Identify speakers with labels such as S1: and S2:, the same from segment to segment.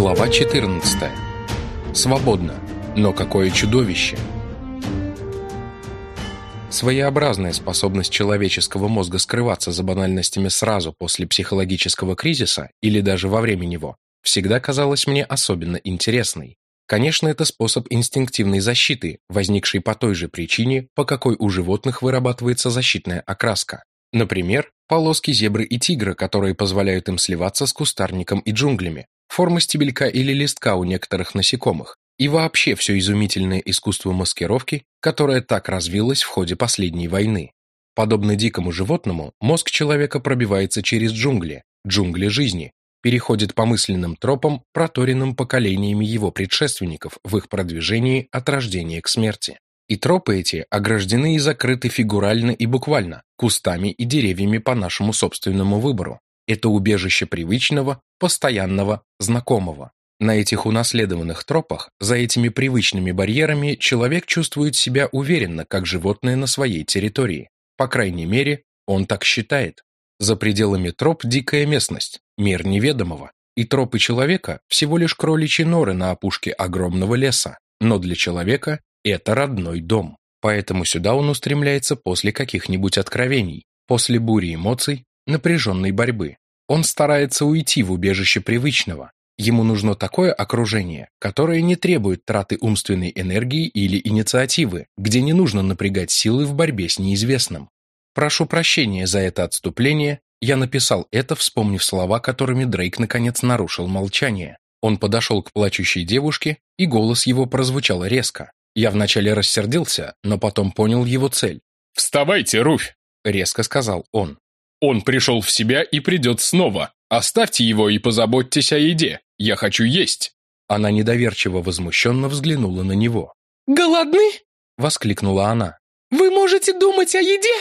S1: Глава 14. Свободно. Но какое чудовище! Своеобразная способность человеческого мозга скрываться за банальностями сразу после психологического кризиса или даже во время него всегда казалась мне особенно интересной. Конечно, это способ инстинктивной защиты, возникший по той же причине, по какой у животных вырабатывается защитная окраска. Например, полоски зебры и тигра, которые позволяют им сливаться с кустарником и джунглями, форма стебелька или листка у некоторых насекомых, и вообще все изумительное искусство маскировки, которое так развилось в ходе последней войны. Подобно дикому животному, мозг человека пробивается через джунгли, джунгли жизни, переходит по мысленным тропам, проторенным поколениями его предшественников в их продвижении от рождения к смерти. И тропы эти ограждены и закрыты фигурально и буквально, кустами и деревьями по нашему собственному выбору. Это убежище привычного, постоянного, знакомого. На этих унаследованных тропах, за этими привычными барьерами, человек чувствует себя уверенно, как животное на своей территории. По крайней мере, он так считает. За пределами троп дикая местность, мир неведомого, и тропы человека всего лишь кроличьи норы на опушке огромного леса, но для человека это родной дом. Поэтому сюда он устремляется после каких-нибудь откровений, после бури эмоций, напряженной борьбы. Он старается уйти в убежище привычного. Ему нужно такое окружение, которое не требует траты умственной энергии или инициативы, где не нужно напрягать силы в борьбе с неизвестным. Прошу прощения за это отступление, я написал это, вспомнив слова, которыми Дрейк наконец нарушил молчание. Он подошел к плачущей девушке, и голос его прозвучал резко. Я вначале рассердился, но потом понял его цель.
S2: «Вставайте, Руфь!»
S1: — резко сказал он.
S2: «Он пришел в себя и придет снова. Оставьте его и позаботьтесь о еде. Я хочу есть!»
S1: Она недоверчиво возмущенно взглянула на него.
S3: «Голодны?»
S1: — воскликнула она.
S3: «Вы можете думать о еде?»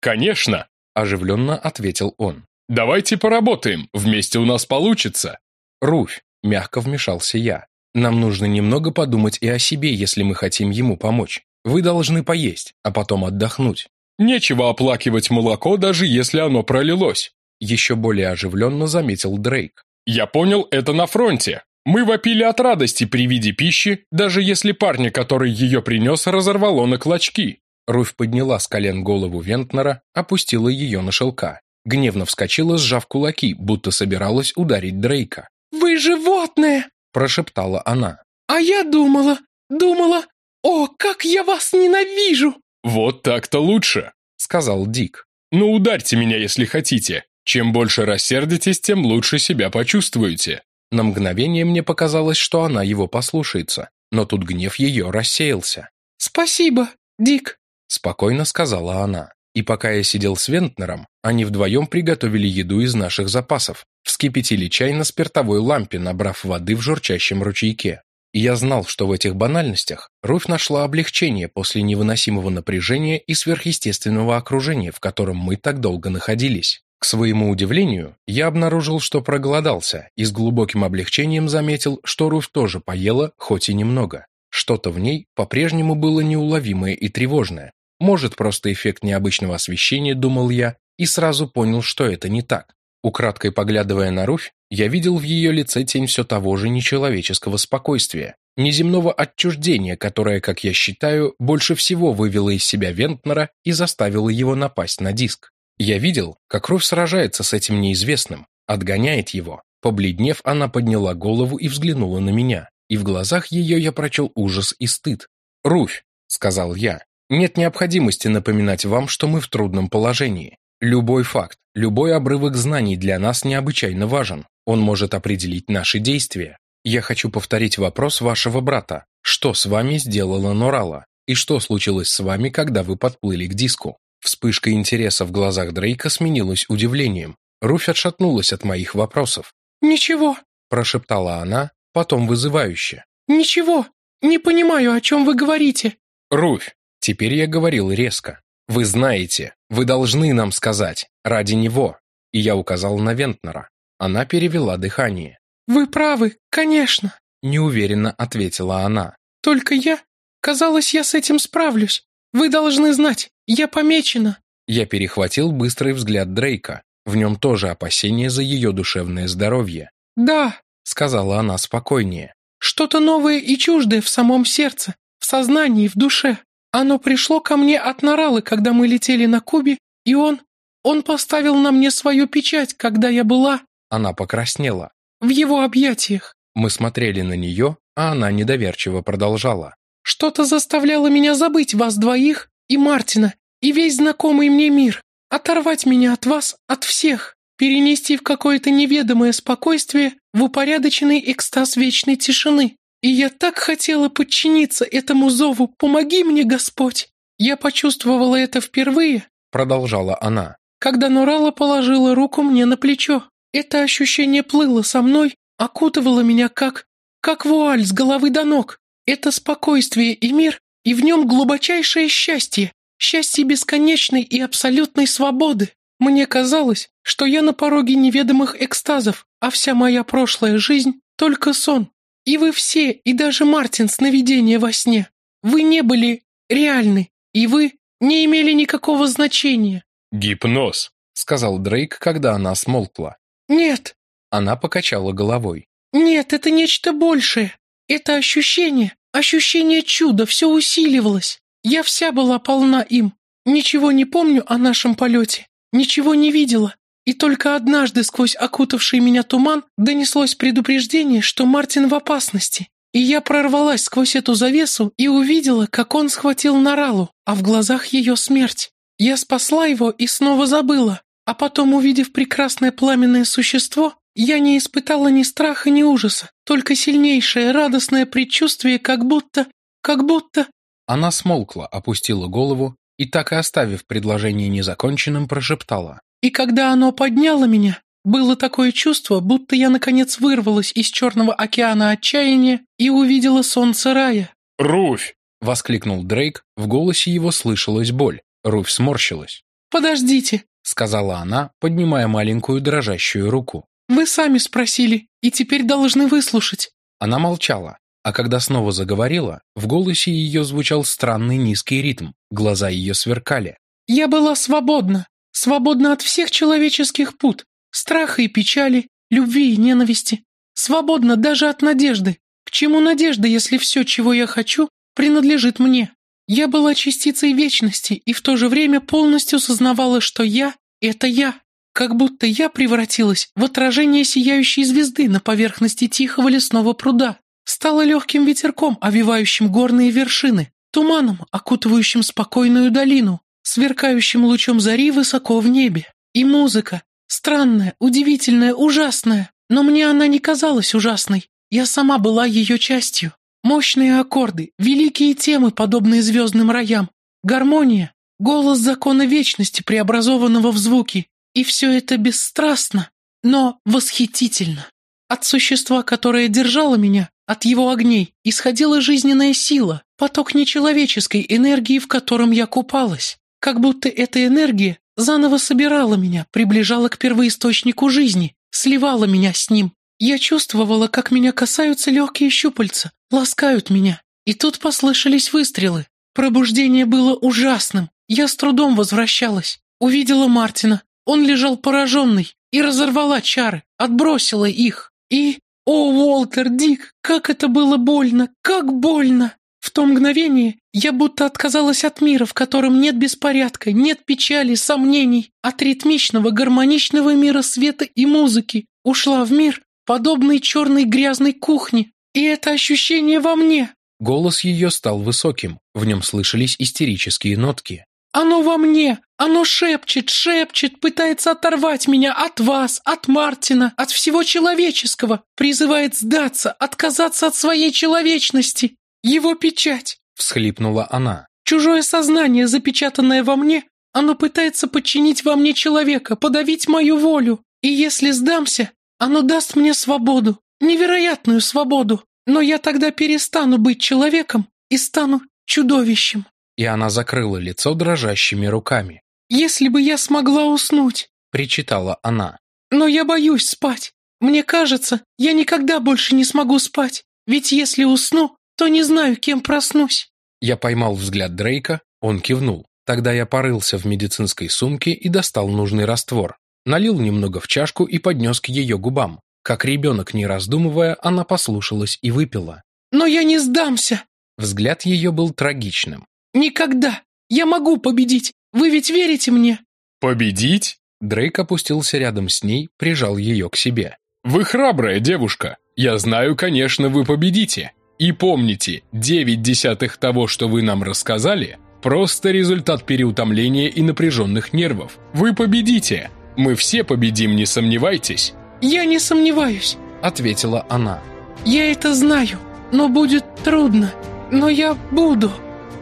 S2: «Конечно!»
S1: — оживленно ответил он.
S2: «Давайте поработаем, вместе у нас получится!»
S1: «Руфь!» — мягко вмешался я. Нам нужно немного подумать и о себе, если мы хотим ему помочь. Вы должны поесть, а потом отдохнуть.
S2: Нечего оплакивать молоко, даже если оно пролилось.
S1: Еще более оживленно заметил Дрейк.
S2: Я понял это на фронте. Мы вопили от радости при виде пищи, даже если парня, который ее принес, разорвало на клочки.
S1: Руфь подняла с колен голову Вентнера, опустила ее на шелка. Гневно вскочила, сжав кулаки, будто собиралась ударить Дрейка.
S3: «Вы животное!»
S1: прошептала она.
S3: «А я думала, думала, о, как я вас ненавижу!»
S2: «Вот так-то лучше», — сказал Дик. «Ну, ударьте меня, если хотите. Чем больше рассердитесь, тем лучше себя почувствуете».
S1: На мгновение мне показалось, что она его послушается, но тут гнев ее рассеялся.
S3: «Спасибо, Дик», —
S1: спокойно сказала она. И пока я сидел с Вентнером, они вдвоем приготовили еду из наших запасов, вскипятили чай на спиртовой лампе, набрав воды в журчащем ручейке. И я знал, что в этих банальностях Руфь нашла облегчение после невыносимого напряжения и сверхъестественного окружения, в котором мы так долго находились. К своему удивлению, я обнаружил, что проголодался, и с глубоким облегчением заметил, что Руфь тоже поела, хоть и немного. Что-то в ней по-прежнему было неуловимое и тревожное, может, просто эффект необычного освещения, думал я, и сразу понял, что это не так. Украдкой поглядывая на Руфь, я видел в ее лице тень все того же нечеловеческого спокойствия, неземного отчуждения, которое, как я считаю, больше всего вывело из себя Вентнера и заставило его напасть на диск. Я видел, как Руфь сражается с этим неизвестным, отгоняет его. Побледнев, она подняла голову и взглянула на меня, и в глазах ее я прочел ужас и стыд. «Руфь», — сказал я, нет необходимости напоминать вам, что мы в трудном положении. Любой факт, любой обрывок знаний для нас необычайно важен. Он может определить наши действия. Я хочу повторить вопрос вашего брата. Что с вами сделала Норала? И что случилось с вами, когда вы подплыли к диску? Вспышка интереса в глазах Дрейка сменилась удивлением. Руфь отшатнулась от моих вопросов.
S3: «Ничего», –
S1: прошептала она, потом вызывающе.
S3: «Ничего, не понимаю, о чем вы говорите».
S1: «Руфь, Теперь я говорил резко. «Вы знаете, вы должны нам сказать, ради него». И я указал на Вентнера. Она перевела дыхание.
S3: «Вы правы, конечно», —
S1: неуверенно ответила она.
S3: «Только я... Казалось, я с этим справлюсь. Вы должны знать, я помечена».
S1: Я перехватил быстрый взгляд Дрейка. В нем тоже опасение за ее душевное здоровье.
S3: «Да»,
S1: сказала она спокойнее.
S3: Что-то новое и чуждое в самом сердце, в сознании, в душе. Оно пришло ко мне от Наралы, когда мы летели на Кубе, и он... Он поставил на мне свою печать, когда я была...»
S1: Она покраснела.
S3: «В его объятиях».
S1: Мы смотрели на нее, а она недоверчиво продолжала.
S3: «Что-то заставляло меня забыть вас двоих и Мартина, и весь знакомый мне мир, оторвать меня от вас, от всех, перенести в какое-то неведомое спокойствие, в упорядоченный экстаз вечной тишины. И я так хотела подчиниться этому зову «Помоги мне, Господь!» Я почувствовала это впервые,
S1: продолжала она,
S3: когда Нурала положила руку мне на плечо. Это ощущение плыло со мной, окутывало меня как... как вуаль с головы до ног. Это спокойствие и мир, и в нем глубочайшее счастье, счастье бесконечной и абсолютной свободы. Мне казалось, что я на пороге неведомых экстазов, а вся моя прошлая жизнь — только сон. И вы все, и даже Мартин сновидение во сне. Вы не были реальны, и вы не имели никакого значения.
S2: «Гипноз», — сказал Дрейк, когда она смолкла.
S3: «Нет».
S1: Она покачала головой.
S3: «Нет, это нечто большее. Это ощущение, ощущение чуда, все усиливалось. Я вся была полна им. Ничего не помню о нашем полете, ничего не видела, и только однажды сквозь окутавший меня туман донеслось предупреждение, что Мартин в опасности. И я прорвалась сквозь эту завесу и увидела, как он схватил Наралу, а в глазах ее смерть. Я спасла его и снова забыла, а потом, увидев прекрасное пламенное существо, я не испытала ни страха, ни ужаса, только сильнейшее радостное предчувствие, как будто... как будто...
S1: Она смолкла, опустила голову и, так и оставив предложение незаконченным, прошептала.
S3: И когда оно подняло меня, было такое чувство, будто я наконец вырвалась из черного океана отчаяния и увидела солнце рая.
S2: «Руфь!»
S1: — воскликнул Дрейк, в голосе его слышалась боль. Руфь сморщилась.
S3: «Подождите!»
S1: — сказала она, поднимая маленькую дрожащую руку.
S3: «Вы сами спросили, и теперь должны выслушать».
S1: Она молчала, а когда снова заговорила, в голосе ее звучал странный низкий ритм, глаза ее сверкали.
S3: «Я была свободна свободна от всех человеческих пут, страха и печали, любви и ненависти, свободна даже от надежды. К чему надежда, если все, чего я хочу, принадлежит мне? Я была частицей вечности и в то же время полностью сознавала, что я — это я, как будто я превратилась в отражение сияющей звезды на поверхности тихого лесного пруда, стала легким ветерком, овивающим горные вершины, туманом, окутывающим спокойную долину, сверкающим лучом зари высоко в небе. И музыка, странная, удивительная, ужасная, но мне она не казалась ужасной. Я сама была ее частью. Мощные аккорды, великие темы, подобные звездным роям, гармония, голос закона вечности, преобразованного в звуки. И все это бесстрастно, но восхитительно. От существа, которое держало меня, от его огней, исходила жизненная сила, поток нечеловеческой энергии, в котором я купалась. Как будто эта энергия заново собирала меня, приближала к первоисточнику жизни, сливала меня с ним. Я чувствовала, как меня касаются легкие щупальца, ласкают меня. И тут послышались выстрелы. Пробуждение было ужасным. Я с трудом возвращалась. Увидела Мартина. Он лежал пораженный. И разорвала чары, отбросила их. И... О, Уолтер, Дик, как это было больно, как больно! В то мгновение я будто отказалась от мира, в котором нет беспорядка, нет печали, сомнений, от ритмичного, гармоничного мира света и музыки. Ушла в мир, подобный черной грязной кухне. И это ощущение во мне.
S1: Голос ее стал высоким, в нем слышались истерические нотки.
S3: «Оно во мне! Оно шепчет, шепчет, пытается оторвать меня от вас, от Мартина, от всего человеческого, призывает сдаться, отказаться от своей человечности. «Его печать!» — всхлипнула она. «Чужое сознание, запечатанное во мне, оно пытается подчинить во мне человека, подавить мою волю. И если сдамся, оно даст мне свободу, невероятную свободу. Но я тогда перестану быть человеком и стану чудовищем».
S1: И она закрыла лицо дрожащими руками.
S3: «Если бы я смогла уснуть», — причитала она. «Но я боюсь спать. Мне кажется, я никогда больше не смогу спать. Ведь если усну, то не знаю, кем проснусь».
S1: Я поймал взгляд Дрейка, он кивнул. Тогда я порылся в медицинской сумке и достал нужный раствор. Налил немного в чашку и поднес к ее губам.
S4: Как ребенок, не раздумывая, она послушалась и выпила.
S3: «Но я не сдамся!»
S4: Взгляд ее был трагичным.
S3: «Никогда! Я могу победить! Вы ведь верите мне?»
S1: «Победить?»
S4: Дрейк опустился рядом с ней, прижал ее к себе.
S1: «Вы храбрая девушка. Я знаю, конечно, вы победите. И помните, девять десятых того, что вы нам рассказали, просто результат переутомления и напряженных нервов. Вы победите. Мы все победим, не сомневайтесь».
S3: «Я не сомневаюсь», —
S4: ответила она.
S3: «Я это знаю, но будет трудно. Но я буду,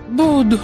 S3: буду».